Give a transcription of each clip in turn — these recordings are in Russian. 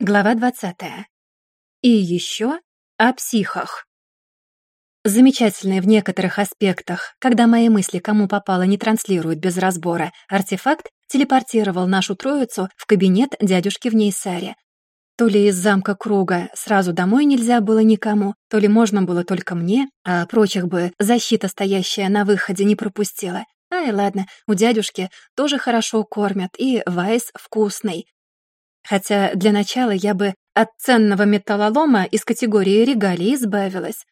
Глава 20. И еще о психах. Замечательный в некоторых аспектах, когда мои мысли кому попало не транслируют без разбора, артефакт телепортировал нашу троицу в кабинет дядюшки в Нейсаре. То ли из замка круга сразу домой нельзя было никому, то ли можно было только мне, а прочих бы защита, стоящая на выходе, не пропустила. Ай, ладно, у дядюшки тоже хорошо кормят, и вайс вкусный, Хотя для начала я бы от ценного металлолома из категории регалий избавилась.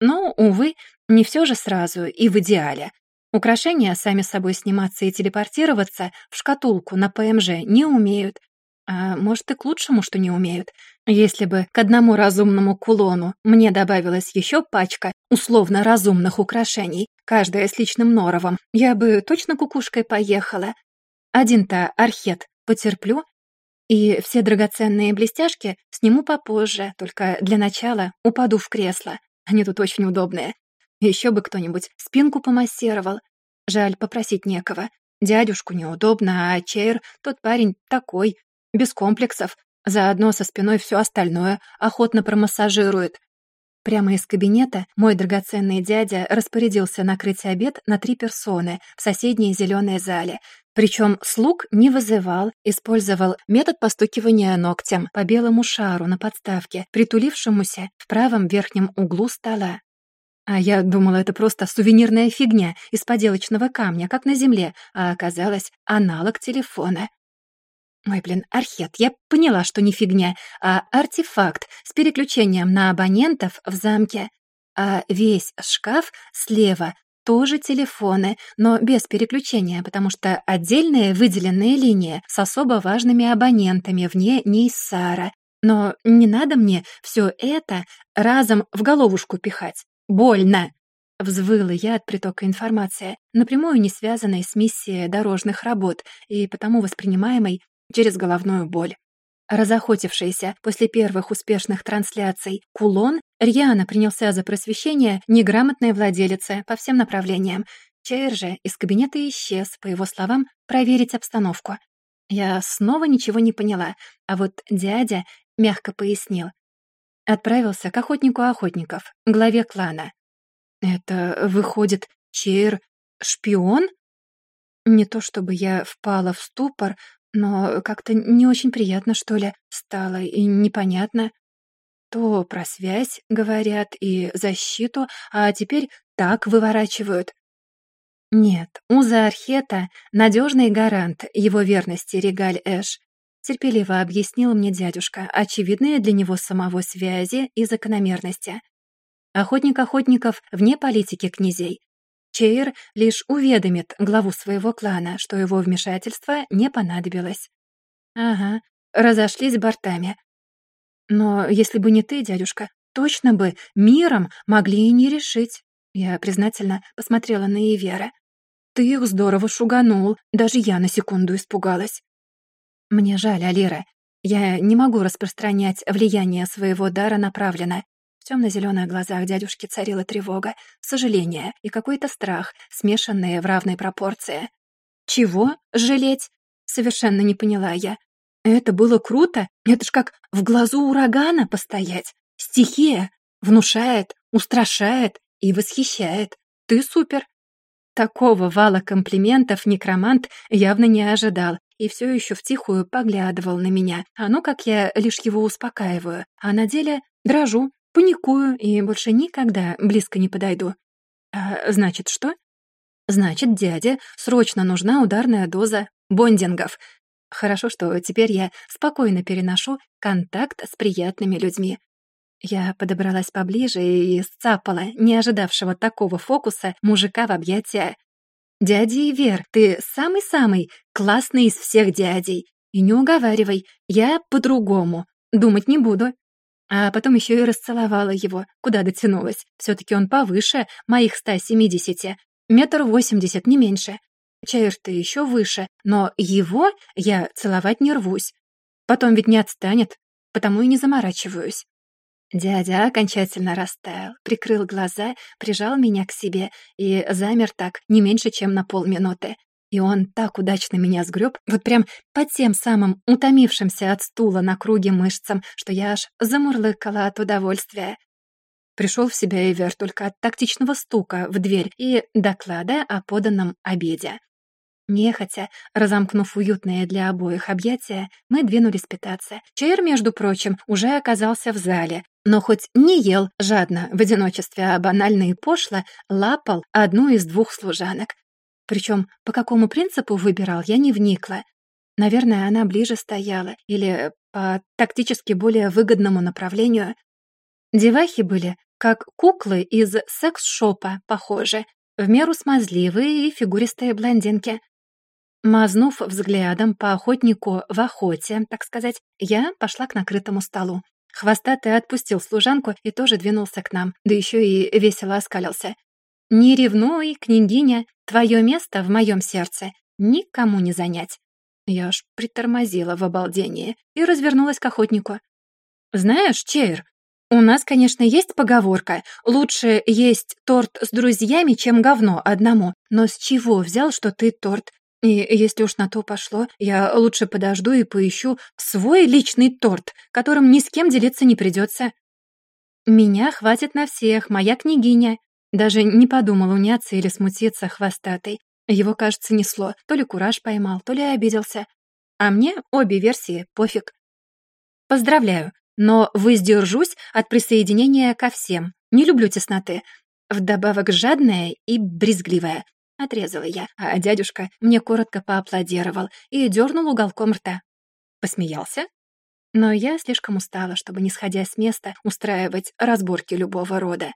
Но, увы, не все же сразу и в идеале. Украшения сами собой сниматься и телепортироваться в шкатулку на ПМЖ не умеют. А может, и к лучшему, что не умеют. Если бы к одному разумному кулону мне добавилась еще пачка условно разумных украшений, каждая с личным норовом, я бы точно кукушкой поехала. Один-то архет потерплю, и все драгоценные блестяшки сниму попозже, только для начала упаду в кресло. Они тут очень удобные. Еще бы кто-нибудь спинку помассировал. Жаль, попросить некого. Дядюшку неудобно, а Чейр, тот парень такой, без комплексов. Заодно со спиной все остальное охотно промассажирует. Прямо из кабинета мой драгоценный дядя распорядился накрыть обед на три персоны в соседней зеленой зале, причем слуг не вызывал, использовал метод постукивания ногтем по белому шару на подставке, притулившемуся в правом верхнем углу стола. А я думала, это просто сувенирная фигня из поделочного камня, как на земле, а оказалось аналог телефона. Ой, блин, архет, я поняла, что не фигня, а артефакт с переключением на абонентов в замке. А весь шкаф слева тоже телефоны, но без переключения, потому что отдельная выделенная линия с особо важными абонентами вне Нейсара. Но не надо мне все это разом в головушку пихать. Больно!» Взвыла я от притока информации, напрямую не связанной с миссией дорожных работ и потому воспринимаемой через головную боль. Разохотившийся после первых успешных трансляций кулон рьяно принялся за просвещение неграмотной владелицы по всем направлениям. Чейр же из кабинета исчез, по его словам, проверить обстановку. Я снова ничего не поняла, а вот дядя мягко пояснил. Отправился к охотнику охотников, главе клана. «Это, выходит, Чейр шпион?» Не то чтобы я впала в ступор, но как-то не очень приятно, что ли, стало, и непонятно. То про связь говорят и защиту, а теперь так выворачивают. Нет, у Заархета надежный гарант его верности Регаль Эш. Терпеливо объяснил мне дядюшка очевидные для него самого связи и закономерности. Охотник охотников вне политики князей, Чейр лишь уведомит главу своего клана, что его вмешательство не понадобилось. Ага, разошлись бортами. Но если бы не ты, дядюшка, точно бы миром могли и не решить. Я признательно посмотрела на Ивера. Ты их здорово шуганул, даже я на секунду испугалась. Мне жаль, Алира. Я не могу распространять влияние своего дара направленно. В темно-зеленых глазах дядюшки царила тревога, сожаление и какой-то страх, смешанные в равной пропорции. «Чего? Жалеть?» Совершенно не поняла я. «Это было круто? Это ж как в глазу урагана постоять. Стихия. Внушает, устрашает и восхищает. Ты супер!» Такого вала комплиментов некромант явно не ожидал и все еще втихую поглядывал на меня. А ну, как я лишь его успокаиваю, а на деле дрожу, Паникую и больше никогда близко не подойду. А значит, что? Значит, дяде срочно нужна ударная доза бондингов. Хорошо, что теперь я спокойно переношу контакт с приятными людьми. Я подобралась поближе и сцапала не ожидавшего такого фокуса мужика в объятия. «Дядя Ивер, ты самый-самый классный из всех дядей. И не уговаривай, я по-другому. Думать не буду. А потом еще и расцеловала его, куда дотянулась. все таки он повыше моих 170, метр восемьдесят, не меньше. Чаир-то еще выше, но его я целовать не рвусь. Потом ведь не отстанет, потому и не заморачиваюсь. Дядя окончательно растаял, прикрыл глаза, прижал меня к себе и замер так не меньше, чем на полминуты. И он так удачно меня сгреб, вот прям под тем самым утомившимся от стула на круге мышцам, что я аж замурлыкала от удовольствия. Пришел в себя Эвер только от тактичного стука в дверь и доклада о поданном обеде. Нехотя, разомкнув уютное для обоих объятия, мы двинулись питаться. Чейр, между прочим, уже оказался в зале, но хоть не ел жадно в одиночестве, а банально и пошло, лапал одну из двух служанок. Причем по какому принципу выбирал, я не вникла. Наверное, она ближе стояла, или по тактически более выгодному направлению. Девахи были как куклы из секс-шопа, похожи, в меру смазливые и фигуристые блондинки. Мазнув взглядом по охотнику в охоте, так сказать, я пошла к накрытому столу. Хвостатый отпустил служанку и тоже двинулся к нам, да еще и весело оскалился. «Не ревнуй, княгиня, твое место в моем сердце никому не занять». Я аж притормозила в обалдении и развернулась к охотнику. «Знаешь, Чейр, у нас, конечно, есть поговорка «лучше есть торт с друзьями, чем говно одному», но с чего взял, что ты торт и если уж на то пошло, я лучше подожду и поищу свой личный торт, которым ни с кем делиться не придется. Меня хватит на всех, моя княгиня. Даже не подумал уняться или смутиться хвостатой. Его, кажется, несло. То ли кураж поймал, то ли обиделся. А мне обе версии пофиг. Поздравляю, но воздержусь от присоединения ко всем. Не люблю тесноты. Вдобавок жадная и брезгливая. Отрезала я, а дядюшка мне коротко поаплодировал и дернул уголком рта. Посмеялся? Но я слишком устала, чтобы, не сходя с места, устраивать разборки любого рода.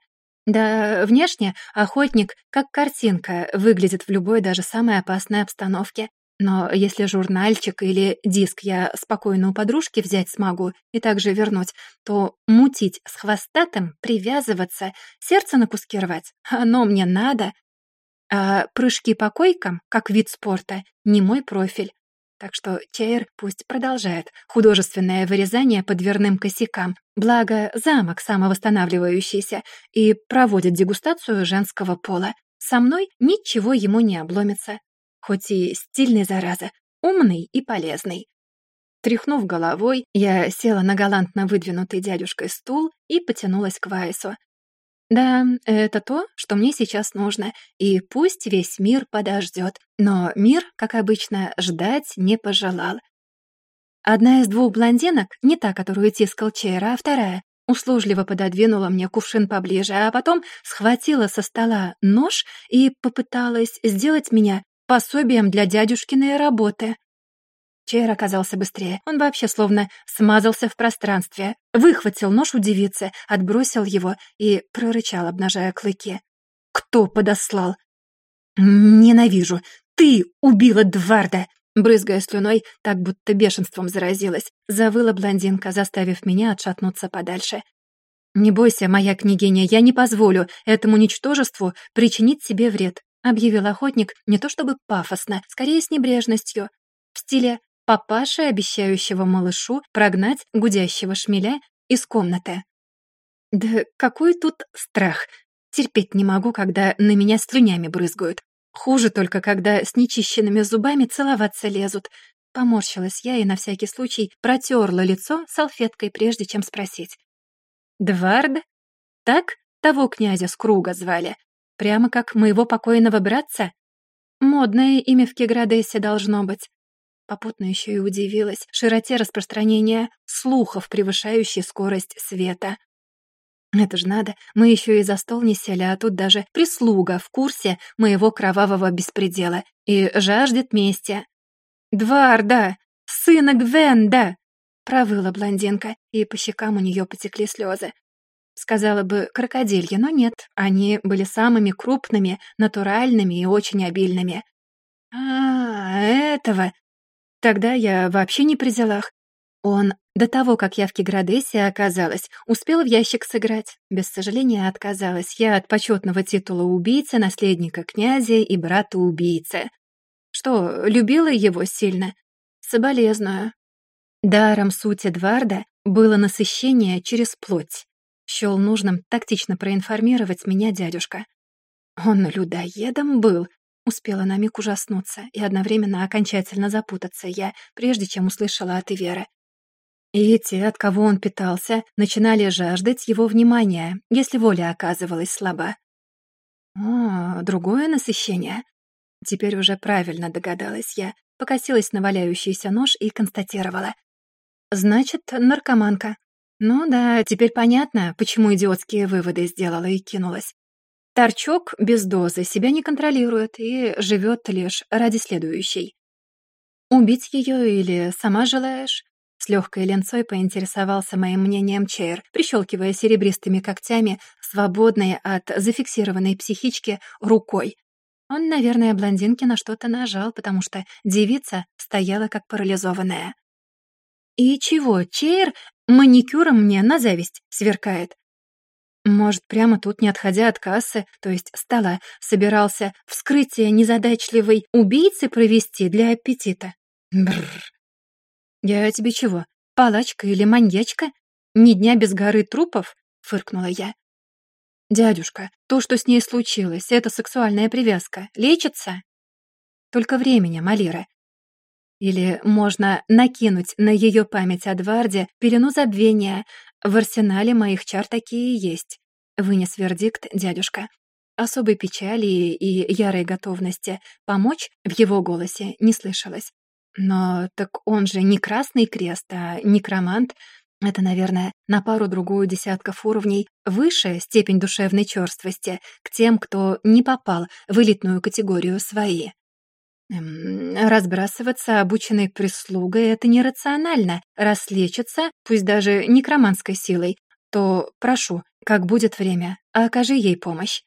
Да, внешне охотник, как картинка, выглядит в любой, даже самой опасной обстановке. Но если журнальчик или диск я спокойно у подружки взять смогу и также вернуть, то мутить с хвостатым, привязываться, сердце на оно мне надо, а прыжки по койкам, как вид спорта, не мой профиль. Так что Чейр пусть продолжает художественное вырезание по дверным косякам, благо замок самовосстанавливающийся, и проводит дегустацию женского пола. Со мной ничего ему не обломится. Хоть и стильный, зараза, умный и полезный. Тряхнув головой, я села на галантно выдвинутый дядюшкой стул и потянулась к Вайсу, да, это то, что мне сейчас нужно, и пусть весь мир подождет. Но мир, как обычно, ждать не пожелал. Одна из двух блондинок, не та, которую тискал Чейра, а вторая, услужливо пододвинула мне кувшин поближе, а потом схватила со стола нож и попыталась сделать меня пособием для дядюшкиной работы. Чейр оказался быстрее. Он вообще словно смазался в пространстве. Выхватил нож у девицы, отбросил его и прорычал, обнажая клыки. «Кто подослал?» «Ненавижу! Ты убила Дварда!» Брызгая слюной, так будто бешенством заразилась, завыла блондинка, заставив меня отшатнуться подальше. «Не бойся, моя княгиня, я не позволю этому ничтожеству причинить себе вред», объявил охотник не то чтобы пафосно, скорее с небрежностью. В стиле папаши, обещающего малышу прогнать гудящего шмеля из комнаты. Да какой тут страх! Терпеть не могу, когда на меня слюнями брызгают. Хуже только, когда с нечищенными зубами целоваться лезут. Поморщилась я и на всякий случай протерла лицо салфеткой, прежде чем спросить. «Двард? Так того князя с круга звали? Прямо как моего покойного братца? Модное имя в Кеградесе должно быть. Попутно еще и удивилась широте распространения слухов, превышающей скорость света. Это же надо, мы еще и за стол не сели, а тут даже прислуга в курсе моего кровавого беспредела и жаждет мести. «Дварда! Сына Гвенда!» — провыла блондинка, и по щекам у нее потекли слезы. Сказала бы крокодилья, но нет, они были самыми крупными, натуральными и очень обильными. «А, этого!» Тогда я вообще не при делах. Он, до того, как я в Киградесе оказалась, успел в ящик сыграть. Без сожаления отказалась я от почетного титула убийцы, наследника князя и брата убийцы. Что, любила его сильно? Соболезную. Даром суть Эдварда было насыщение через плоть. Счел нужным тактично проинформировать меня дядюшка. Он людоедом был, Успела на миг ужаснуться и одновременно окончательно запутаться я, прежде чем услышала от Иверы. И те, от кого он питался, начинали жаждать его внимания, если воля оказывалась слаба. О, другое насыщение. Теперь уже правильно догадалась я, покосилась на валяющийся нож и констатировала. Значит, наркоманка. Ну да, теперь понятно, почему идиотские выводы сделала и кинулась. Торчок без дозы себя не контролирует и живет лишь ради следующей. Убить ее или сама желаешь? С легкой ленцой поинтересовался моим мнением Чейр, прищелкивая серебристыми когтями, свободной от зафиксированной психички, рукой. Он, наверное, блондинке на что-то нажал, потому что девица стояла как парализованная. «И чего, Чейр маникюром мне на зависть сверкает?» Может, прямо тут, не отходя от кассы, то есть стола, собирался вскрытие незадачливой убийцы провести для аппетита? Бррр. «Я тебе чего, палачка или маньячка? Ни дня без горы трупов?» — фыркнула я. «Дядюшка, то, что с ней случилось, это сексуальная привязка. Лечится?» «Только временем, Алира. Или можно накинуть на ее память о Дварде пелену забвения, в арсенале моих чар такие есть. Вынес вердикт дядюшка. Особой печали и ярой готовности помочь в его голосе не слышалось. Но так он же не Красный Крест, а некромант. Это, наверное, на пару-другую десятков уровней выше степень душевной черствости к тем, кто не попал в элитную категорию свои. Эм, разбрасываться обученной прислугой — это нерационально. Раз лечится, пусть даже некроманской силой, то прошу, как будет время, окажи ей помощь.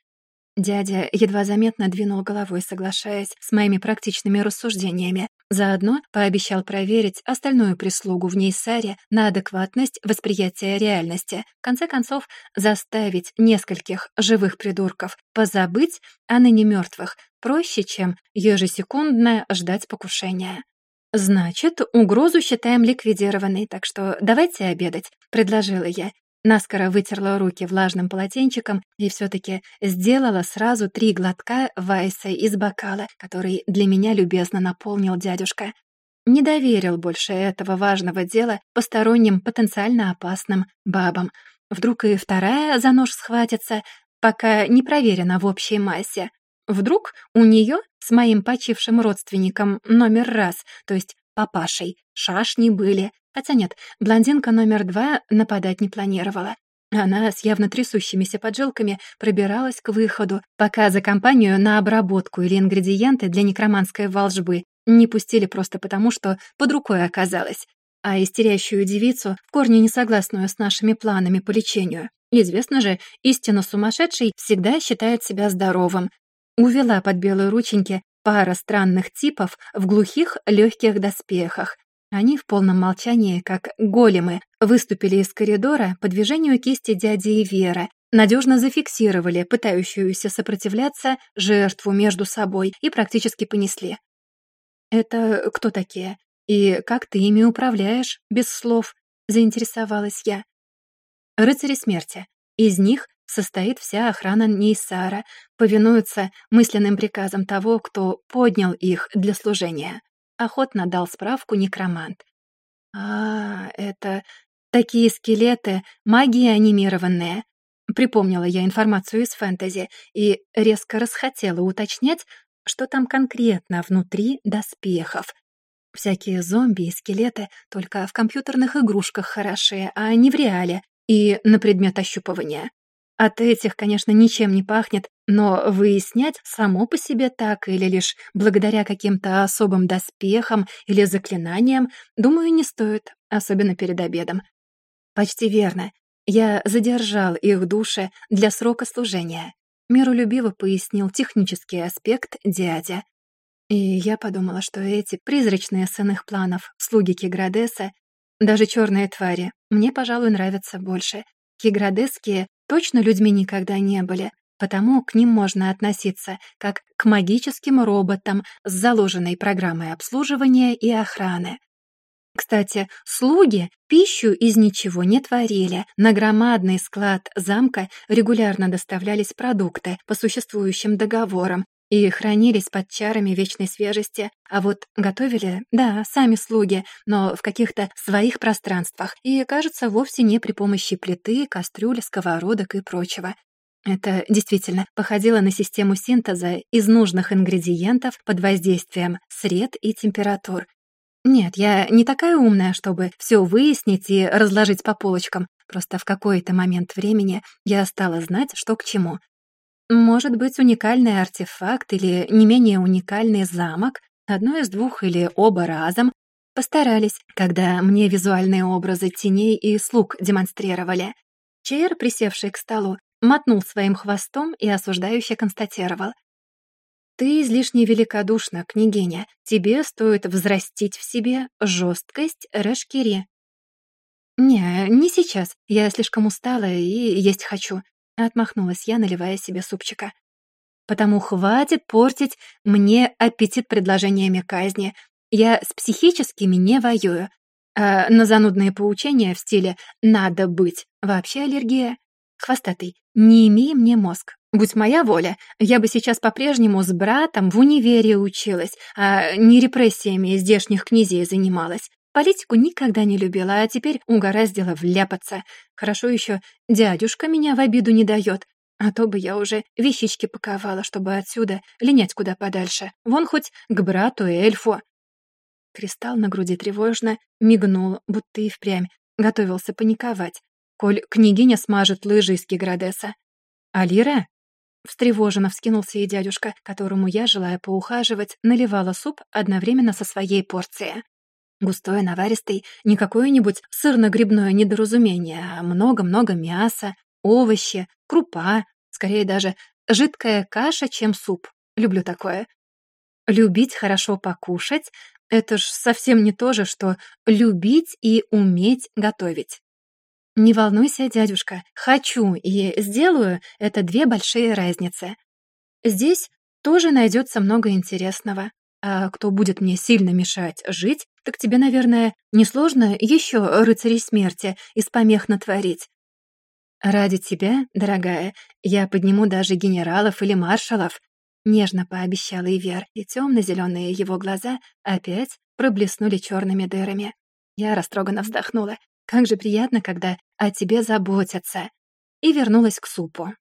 Дядя едва заметно двинул головой, соглашаясь с моими практичными рассуждениями. Заодно пообещал проверить остальную прислугу в ней Саре на адекватность восприятия реальности. В конце концов, заставить нескольких живых придурков позабыть о ныне мертвых проще, чем ежесекундно ждать покушения. «Значит, угрозу считаем ликвидированной, так что давайте обедать», — предложила я, Наскоро вытерла руки влажным полотенчиком и все-таки сделала сразу три глотка вайса из бокала, который для меня любезно наполнил дядюшка. Не доверил больше этого важного дела посторонним потенциально опасным бабам. Вдруг и вторая за нож схватится, пока не проверена в общей массе. Вдруг у нее с моим почившим родственником номер раз, то есть папашей, шашни были, Хотя нет, блондинка номер два нападать не планировала. Она с явно трясущимися поджилками пробиралась к выходу, пока за компанию на обработку или ингредиенты для некроманской волжбы не пустили просто потому, что под рукой оказалось. А истерящую девицу, в корне не согласную с нашими планами по лечению, известно же, истинно сумасшедший всегда считает себя здоровым. Увела под белые рученьки пара странных типов в глухих легких доспехах, они в полном молчании, как големы, выступили из коридора по движению кисти дяди и Вера, надежно зафиксировали пытающуюся сопротивляться жертву между собой и практически понесли. «Это кто такие? И как ты ими управляешь, без слов?» — заинтересовалась я. «Рыцари смерти. Из них состоит вся охрана Нейсара, повинуются мысленным приказам того, кто поднял их для служения. Охотно дал справку некромант. «А, это такие скелеты, магии анимированные». Припомнила я информацию из фэнтези и резко расхотела уточнять, что там конкретно внутри доспехов. Всякие зомби и скелеты только в компьютерных игрушках хорошие, а не в реале и на предмет ощупывания. От этих, конечно, ничем не пахнет, но выяснять само по себе так или лишь благодаря каким-то особым доспехам или заклинаниям, думаю, не стоит, особенно перед обедом. Почти верно. Я задержал их души для срока служения. Миролюбиво пояснил технический аспект дядя. И я подумала, что эти призрачные сын их планов, слуги Киградеса, даже черные твари, мне, пожалуй, нравятся больше. Киградесские точно людьми никогда не были, потому к ним можно относиться как к магическим роботам с заложенной программой обслуживания и охраны. Кстати, слуги пищу из ничего не творили. На громадный склад замка регулярно доставлялись продукты по существующим договорам, и хранились под чарами вечной свежести, а вот готовили, да, сами слуги, но в каких-то своих пространствах, и, кажется, вовсе не при помощи плиты, кастрюли, сковородок и прочего. Это действительно походило на систему синтеза из нужных ингредиентов под воздействием сред и температур. Нет, я не такая умная, чтобы все выяснить и разложить по полочкам. Просто в какой-то момент времени я стала знать, что к чему. Может быть, уникальный артефакт или не менее уникальный замок, одно из двух или оба разом, постарались, когда мне визуальные образы теней и слуг демонстрировали. Чейр, присевший к столу, мотнул своим хвостом и осуждающе констатировал. «Ты излишне великодушна, княгиня. Тебе стоит взрастить в себе жесткость Решкири». «Не, не сейчас. Я слишком устала и есть хочу», — отмахнулась я, наливая себе супчика. «Потому хватит портить мне аппетит предложениями казни. Я с психическими не воюю. А на занудные поучения в стиле «надо быть» вообще аллергия. Хвостатый, не имей мне мозг. Будь моя воля, я бы сейчас по-прежнему с братом в универе училась, а не репрессиями здешних князей занималась. Политику никогда не любила, а теперь угораздило вляпаться. Хорошо еще дядюшка меня в обиду не дает, а то бы я уже вещички паковала, чтобы отсюда линять куда подальше. Вон хоть к брату и эльфу. Кристалл на груди тревожно мигнул, будто и впрямь готовился паниковать коль княгиня смажет лыжи из Киградеса. «Алира?» Встревоженно вскинулся и дядюшка, которому я, желая поухаживать, наливала суп одновременно со своей порцией. Густой, наваристый, не какое-нибудь сырно-грибное недоразумение, а много-много мяса, овощи, крупа, скорее даже жидкая каша, чем суп. Люблю такое. Любить хорошо покушать — это ж совсем не то же, что любить и уметь готовить. «Не волнуйся, дядюшка, хочу и сделаю — это две большие разницы. Здесь тоже найдется много интересного. А кто будет мне сильно мешать жить, так тебе, наверное, несложно еще рыцарей смерти из помех натворить. Ради тебя, дорогая, я подниму даже генералов или маршалов, нежно пообещала Ивер, и темно-зеленые его глаза опять проблеснули черными дырами. Я растроганно вздохнула. Как же приятно, когда о тебе заботятся. И вернулась к супу.